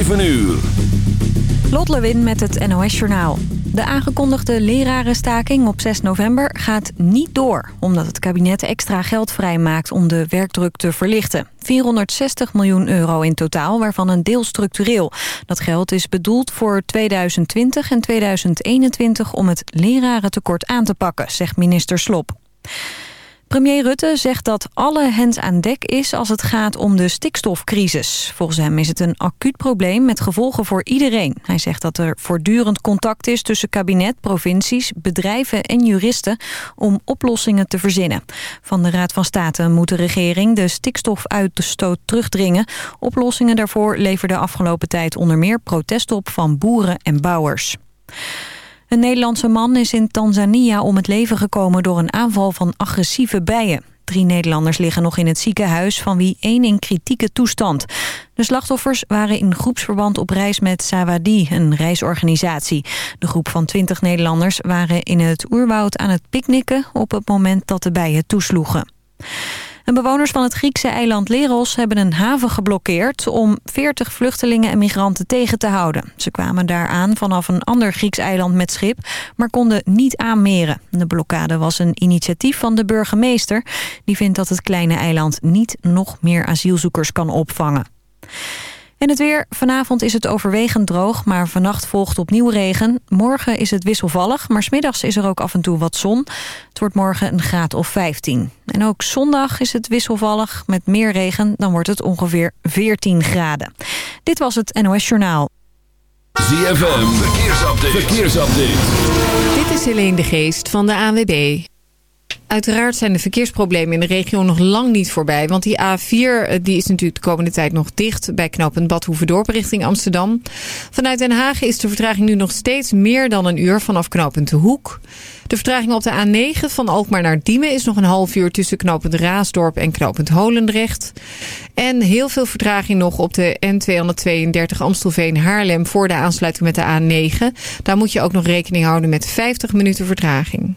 7 uur. Lot Lewin met het NOS Journaal. De aangekondigde lerarenstaking op 6 november gaat niet door... omdat het kabinet extra geld vrijmaakt om de werkdruk te verlichten. 460 miljoen euro in totaal, waarvan een deel structureel. Dat geld is bedoeld voor 2020 en 2021 om het lerarentekort aan te pakken, zegt minister Slop. Premier Rutte zegt dat alle hens aan dek is als het gaat om de stikstofcrisis. Volgens hem is het een acuut probleem met gevolgen voor iedereen. Hij zegt dat er voortdurend contact is tussen kabinet, provincies, bedrijven en juristen om oplossingen te verzinnen. Van de Raad van State moet de regering de stikstofuitstoot terugdringen. Oplossingen daarvoor leverde afgelopen tijd onder meer protest op van boeren en bouwers. Een Nederlandse man is in Tanzania om het leven gekomen door een aanval van agressieve bijen. Drie Nederlanders liggen nog in het ziekenhuis, van wie één in kritieke toestand. De slachtoffers waren in groepsverband op reis met Sawadi, een reisorganisatie. De groep van twintig Nederlanders waren in het oerwoud aan het picknicken... op het moment dat de bijen toesloegen. En bewoners van het Griekse eiland Leros hebben een haven geblokkeerd... om 40 vluchtelingen en migranten tegen te houden. Ze kwamen daar aan vanaf een ander Grieks eiland met schip... maar konden niet aanmeren. De blokkade was een initiatief van de burgemeester. Die vindt dat het kleine eiland niet nog meer asielzoekers kan opvangen. En het weer. Vanavond is het overwegend droog, maar vannacht volgt opnieuw regen. Morgen is het wisselvallig, maar smiddags is er ook af en toe wat zon. Het wordt morgen een graad of 15. En ook zondag is het wisselvallig met meer regen. Dan wordt het ongeveer 14 graden. Dit was het NOS Journaal. ZFM, verkeersupdate. verkeersupdate. Dit is Helene de Geest van de ANWB. Uiteraard zijn de verkeersproblemen in de regio nog lang niet voorbij. Want die A4 eh, die is natuurlijk de komende tijd nog dicht bij knooppunt Badhoevedorp richting Amsterdam. Vanuit Den Haag is de vertraging nu nog steeds meer dan een uur vanaf knooppunt De Hoek. De vertraging op de A9 van Alkmaar naar Diemen is nog een half uur tussen knooppunt Raasdorp en knooppunt Holendrecht. En heel veel vertraging nog op de N232 Amstelveen Haarlem voor de aansluiting met de A9. Daar moet je ook nog rekening houden met 50 minuten vertraging.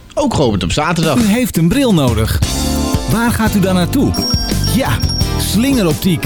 ook geopend op zaterdag. U heeft een bril nodig. Waar gaat u dan naartoe? Ja, slingeroptiek.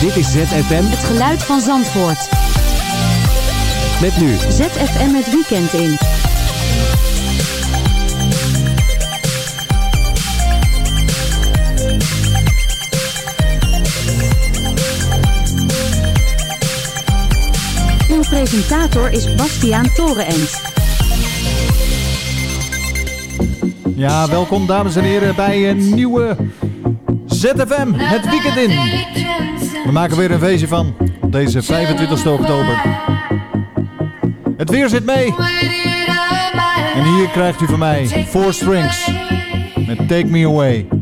Dit is ZFM. Het geluid van Zandvoort. Met nu. ZFM het weekend in. Uw presentator is Bastiaan Torenent. Ja, welkom dames en heren bij een nieuwe ZFM, het weekend in. We maken weer een feestje van op deze 25 oktober. Het weer zit mee. En hier krijgt u van mij Four Strings met Take Me Away.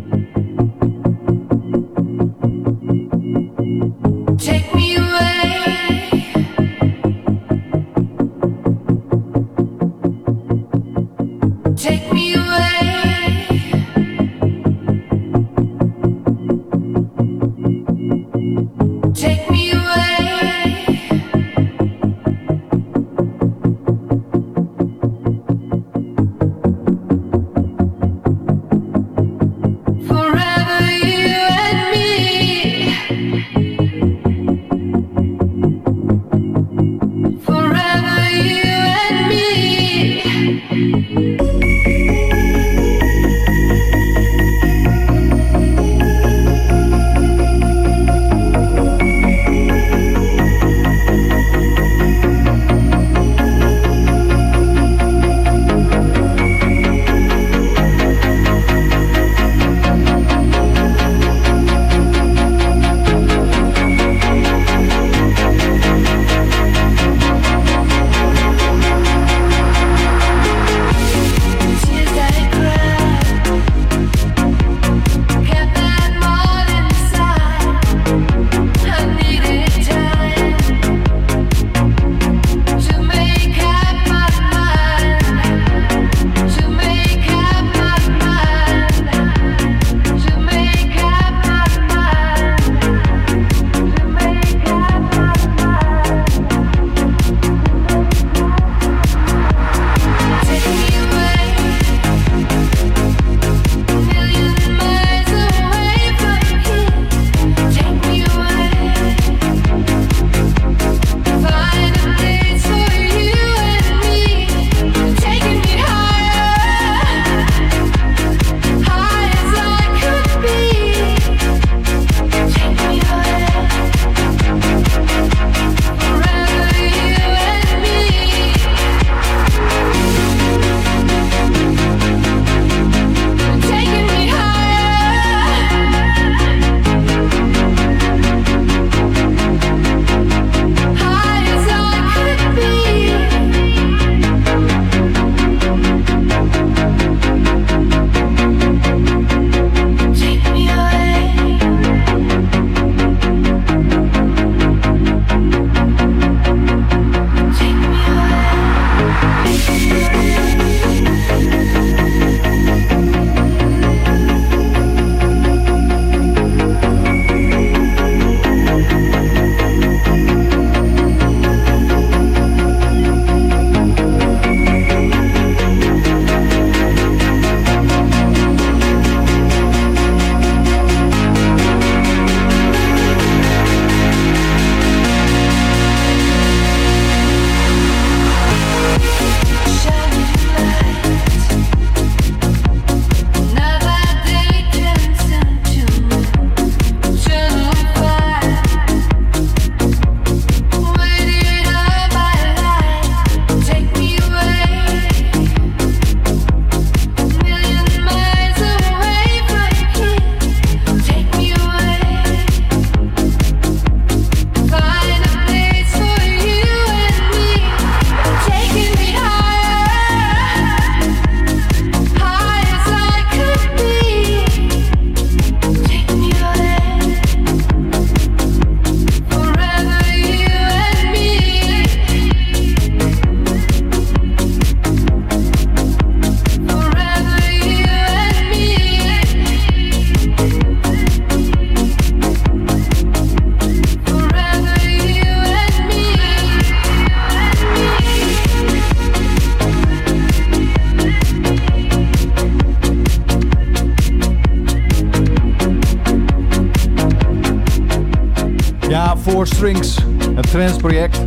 Ja, Four Strings, het trendsproject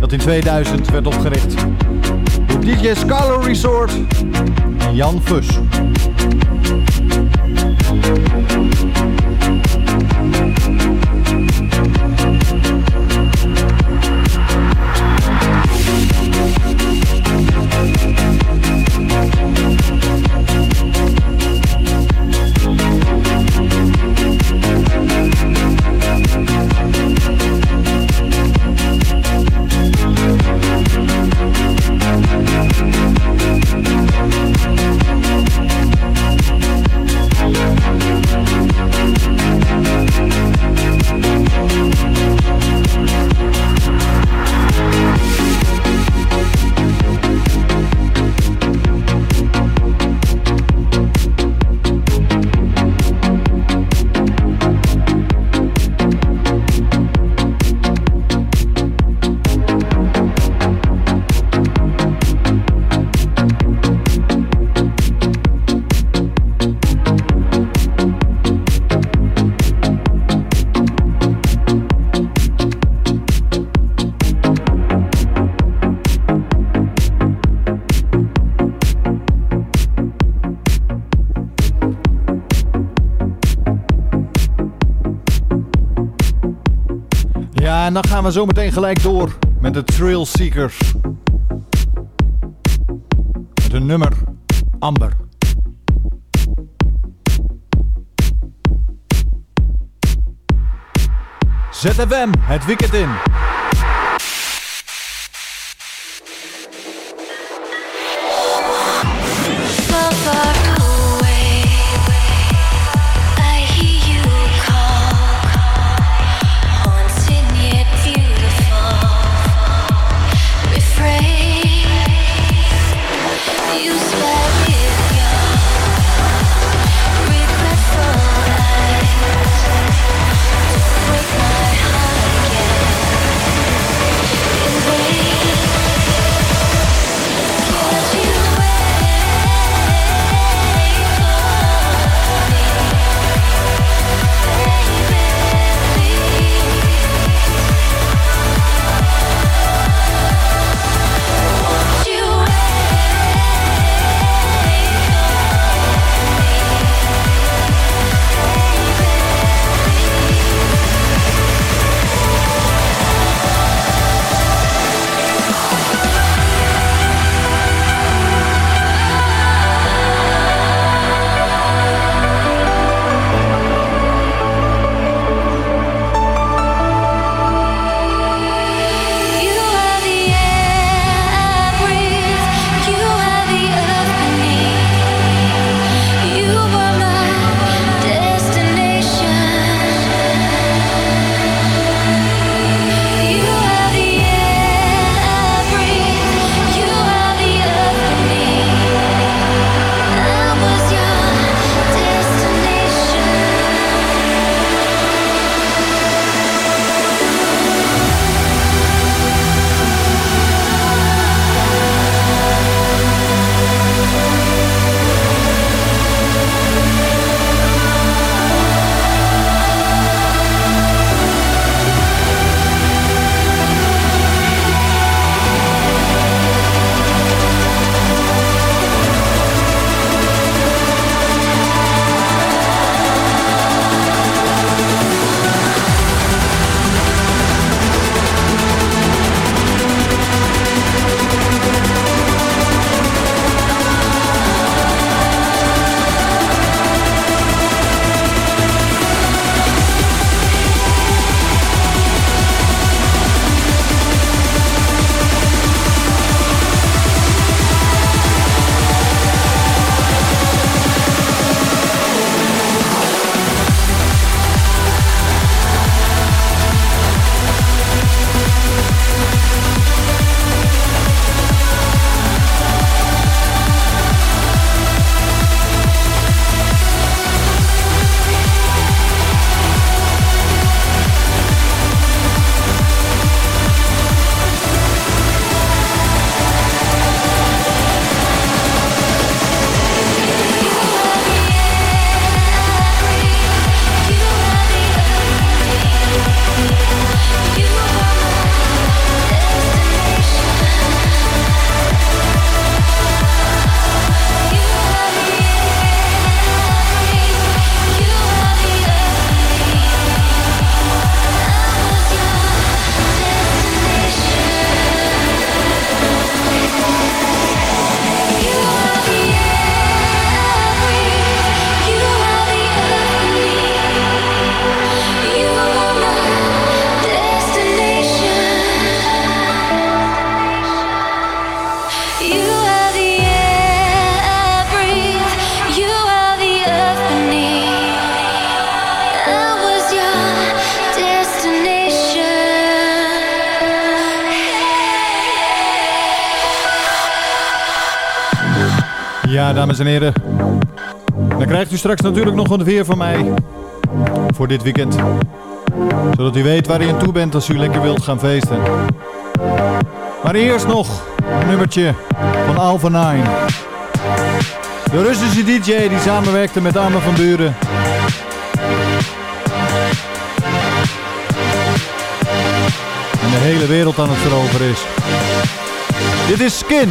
dat in 2000 werd opgericht DJ Scalo Resort en Jan Vus. En dan gaan we zo meteen gelijk door met de Trail Seekers. Met hun nummer Amber. ZFM, het weekend in. Dames en heren. Dan krijgt u straks natuurlijk nog een weer van mij. Voor dit weekend. Zodat u weet waar u aan toe bent als u lekker wilt gaan feesten. Maar eerst nog een nummertje van Alpha 9. De Russische DJ die samenwerkte met Arme van Buren. En de hele wereld aan het veroveren is. Dit is Skin.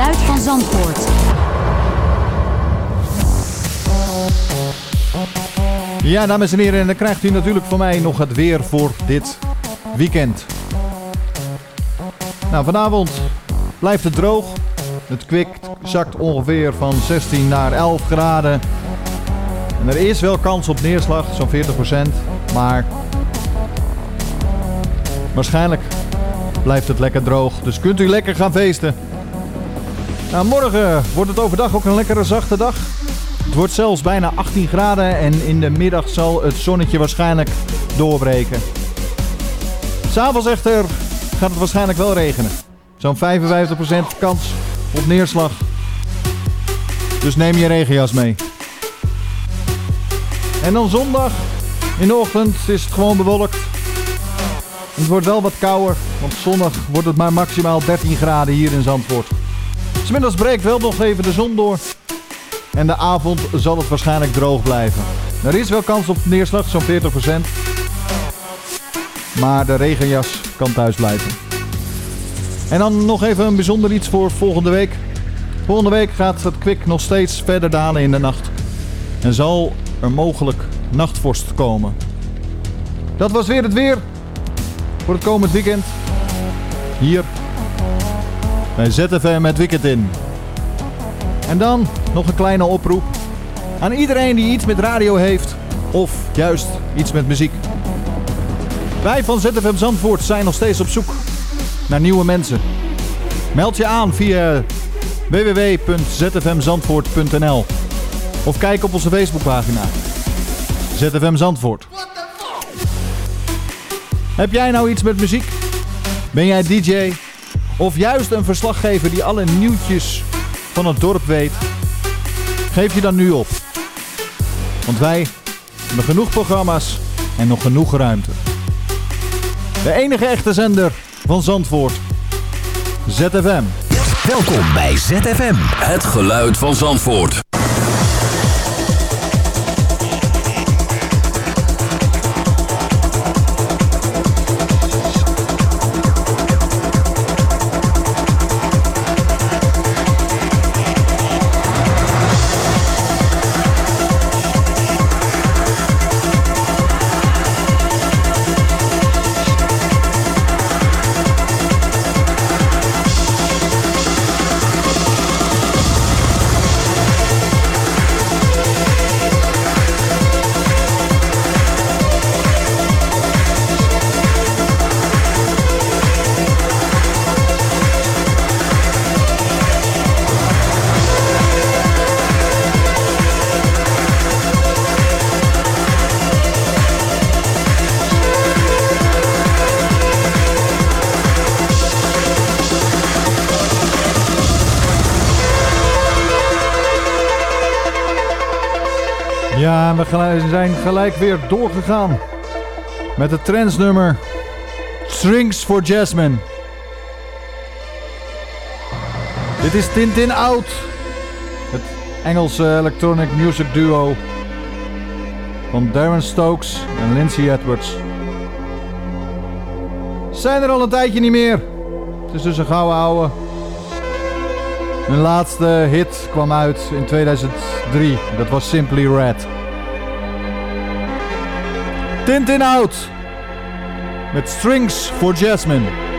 Geluid van Zandvoort. Ja, dames en heren, en dan krijgt u natuurlijk van mij nog het weer voor dit weekend. Nou, vanavond blijft het droog. Het kwik zakt ongeveer van 16 naar 11 graden. En er is wel kans op neerslag, zo'n 40%. Maar waarschijnlijk blijft het lekker droog. Dus kunt u lekker gaan feesten. Nou, morgen wordt het overdag ook een lekkere zachte dag. Het wordt zelfs bijna 18 graden en in de middag zal het zonnetje waarschijnlijk doorbreken. S'avonds echter gaat het waarschijnlijk wel regenen. Zo'n 55% kans op neerslag. Dus neem je regenjas mee. En dan zondag in de ochtend is het gewoon bewolkt. Het wordt wel wat kouder, want zondag wordt het maar maximaal 13 graden hier in Zandvoort. Smiddags breekt wel nog even de zon door. En de avond zal het waarschijnlijk droog blijven. Er is wel kans op neerslag, zo'n 40%. Maar de regenjas kan thuis blijven. En dan nog even een bijzonder iets voor volgende week. Volgende week gaat het kwik nog steeds verder dalen in de nacht. En zal er mogelijk nachtvorst komen. Dat was weer het weer voor het komend weekend. Hier bij ZFM het weekend in. En dan nog een kleine oproep aan iedereen die iets met radio heeft of juist iets met muziek. Wij van ZFM Zandvoort zijn nog steeds op zoek naar nieuwe mensen. Meld je aan via www.zfmzandvoort.nl of kijk op onze Facebookpagina. ZFM Zandvoort. Heb jij nou iets met muziek? Ben jij DJ? Of juist een verslaggever die alle nieuwtjes van het dorp weet? Geef je dan nu op. Want wij hebben genoeg programma's en nog genoeg ruimte. De enige echte zender van Zandvoort. ZFM. Welkom bij ZFM. Het geluid van Zandvoort. Ja, we zijn gelijk weer doorgegaan met het trendsnummer Strings for Jasmine. Dit is Tintin Out, het Engelse electronic music duo van Darren Stokes en Lindsay Edwards. Zijn er al een tijdje niet meer. Het is dus een gouden ouwe. Hun laatste hit kwam uit in 2003. Dat was Simply Red. Tintin Out. Met Strings for Jasmine.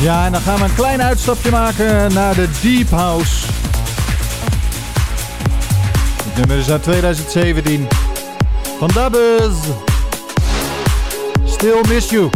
Ja, en dan gaan we een klein uitstapje maken naar de Deep House. Het nummer is uit 2017. Van Dabbers. Still miss you.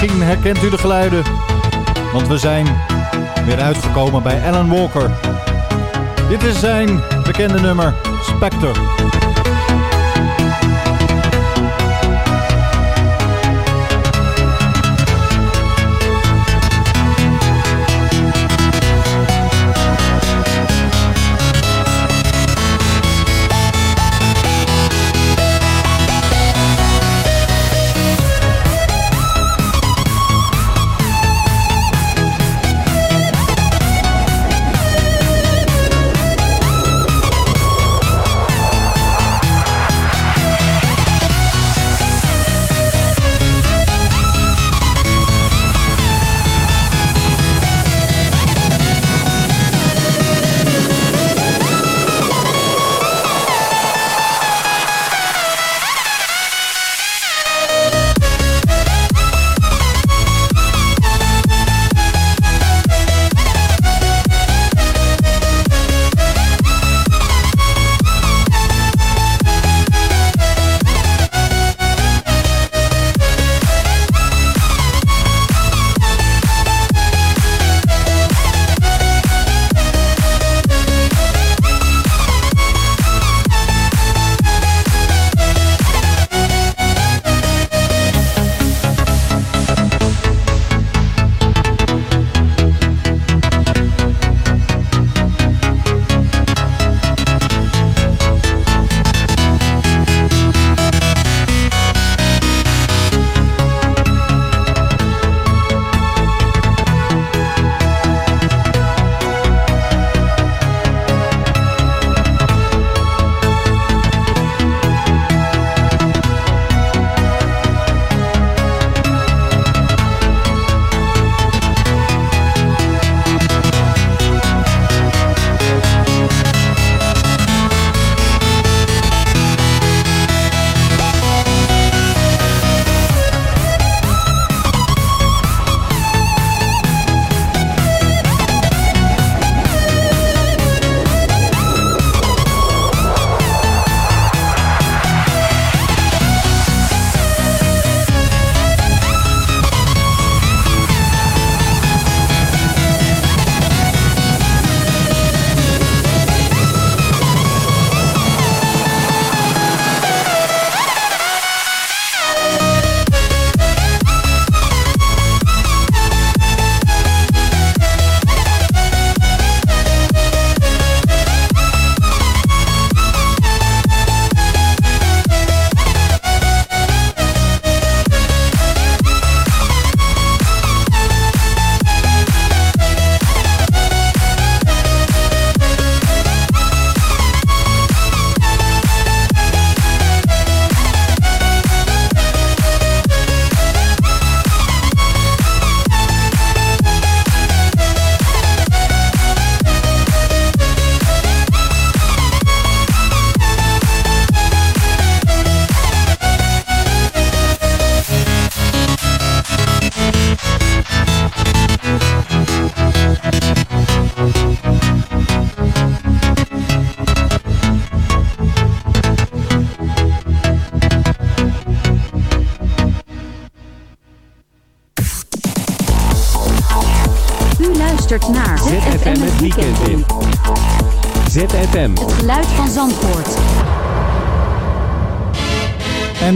Misschien herkent u de geluiden. Want we zijn weer uitgekomen bij Alan Walker. Dit is zijn bekende nummer Spectre.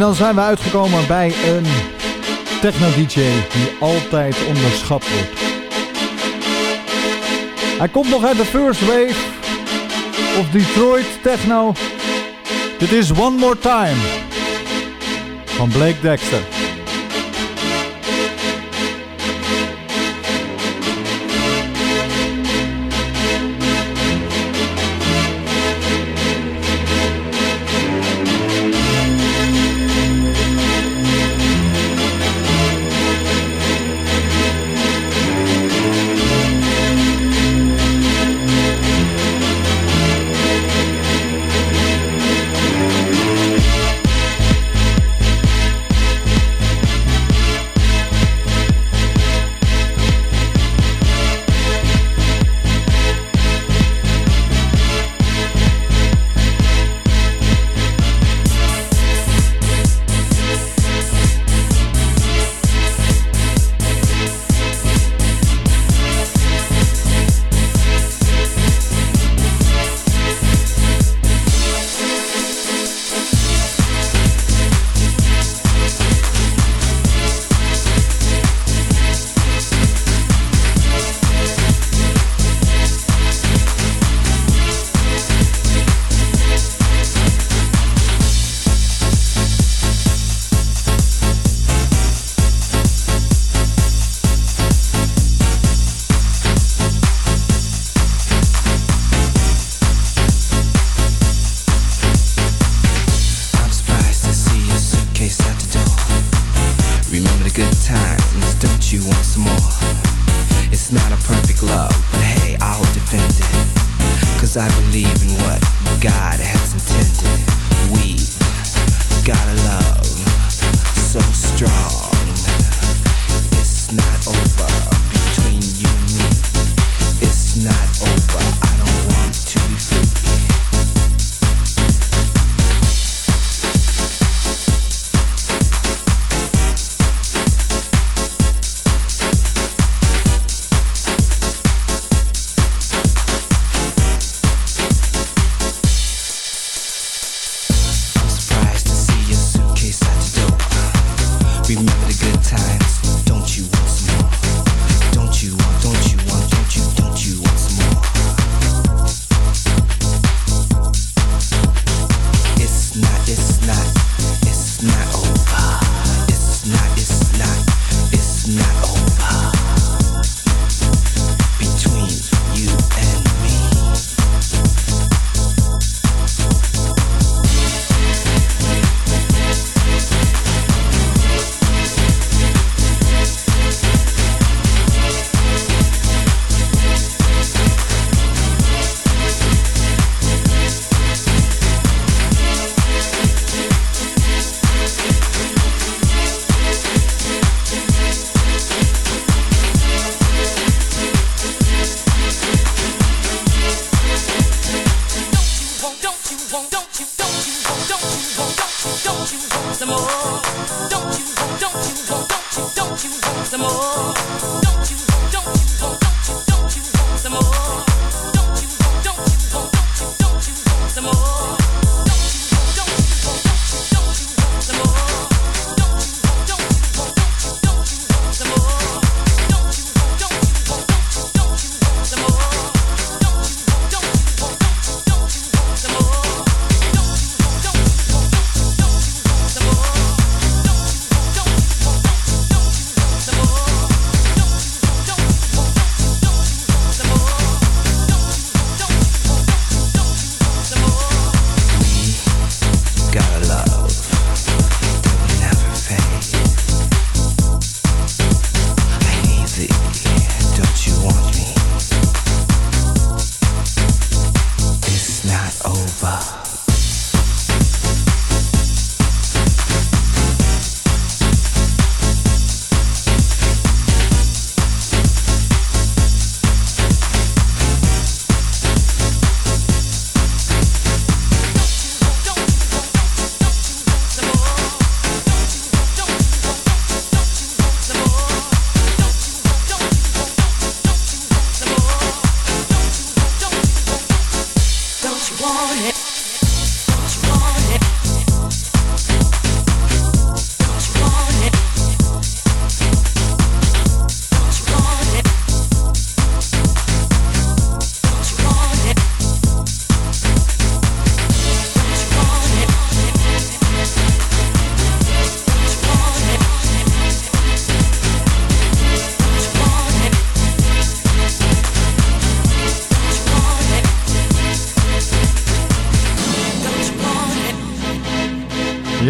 dan zijn we uitgekomen bij een techno-dj die altijd onderschat wordt. Hij komt nog uit de first wave of Detroit techno. Dit is One More Time van Blake Dexter.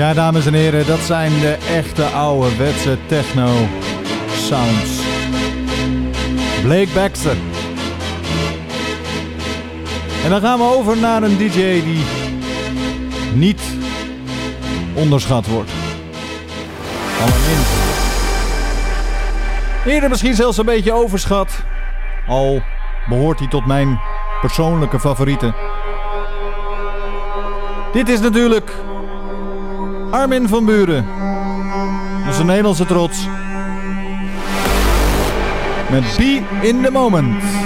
Ja, dames en heren, dat zijn de echte ouderwetse techno sounds. Blake Baxter. En dan gaan we over naar een DJ die niet onderschat wordt. Allerminst. Eerder misschien zelfs een beetje overschat. Al behoort hij tot mijn persoonlijke favorieten. Dit is natuurlijk Armin van Buren. Onze Nederlandse trots. Met Be in the Moment.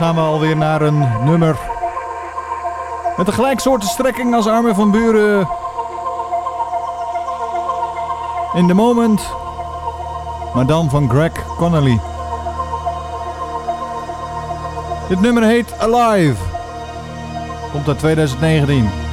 Gaan we alweer naar een nummer met een gelijksoorten strekking als Armin van Buren. In the Moment, maar dan van Greg Connolly. Dit nummer heet Alive. Komt uit 2019.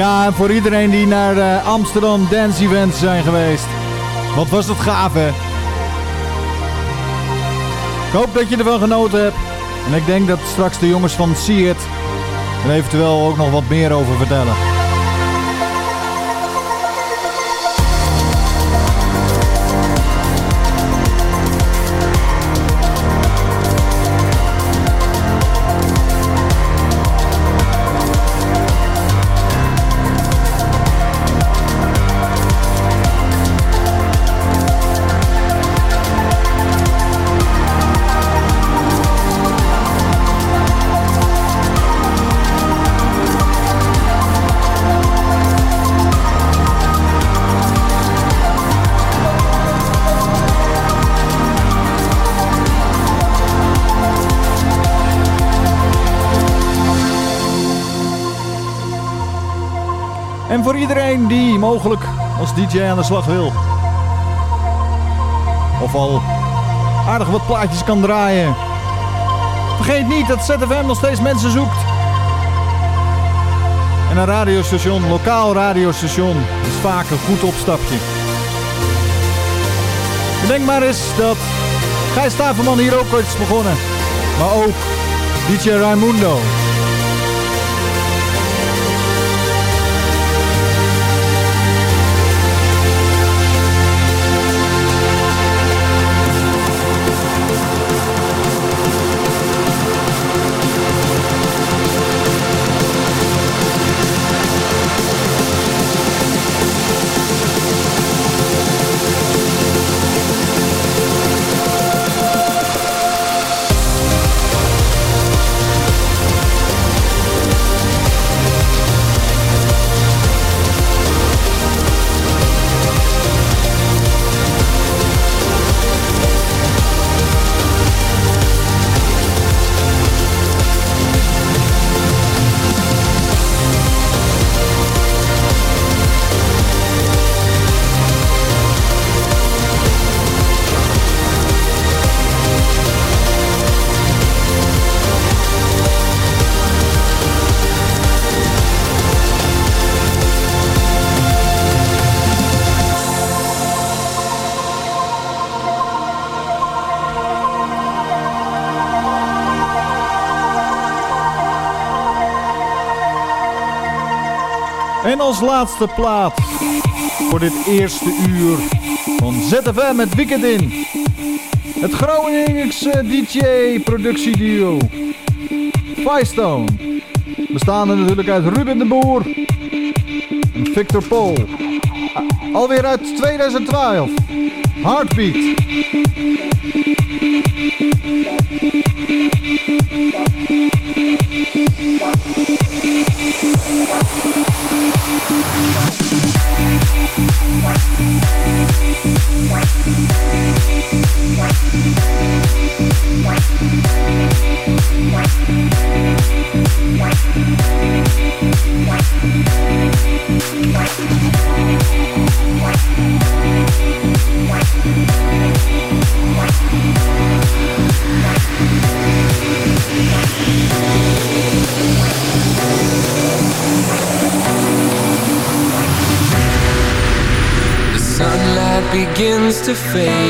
Ja, voor iedereen die naar de Amsterdam Dance Events zijn geweest. Wat was dat gaaf, hè? Ik hoop dat je ervan genoten hebt. En ik denk dat straks de jongens van See It er eventueel ook nog wat meer over vertellen. Mogelijk als DJ aan de slag wil. Of al aardig wat plaatjes kan draaien. Vergeet niet dat ZFM nog steeds mensen zoekt. En een radiostation, lokaal radiostation, is vaak een goed opstapje. Bedenk maar eens dat Gijs Staverman hier ook ooit is begonnen. Maar ook DJ Raimundo. Als laatste plaat voor dit eerste uur van ZFM met Weekend In. Het Groningse DJ-productieduo Firestone. Bestaande natuurlijk uit Ruben de Boer en Victor Paul. Alweer uit 2012. Heartbeat. 飞。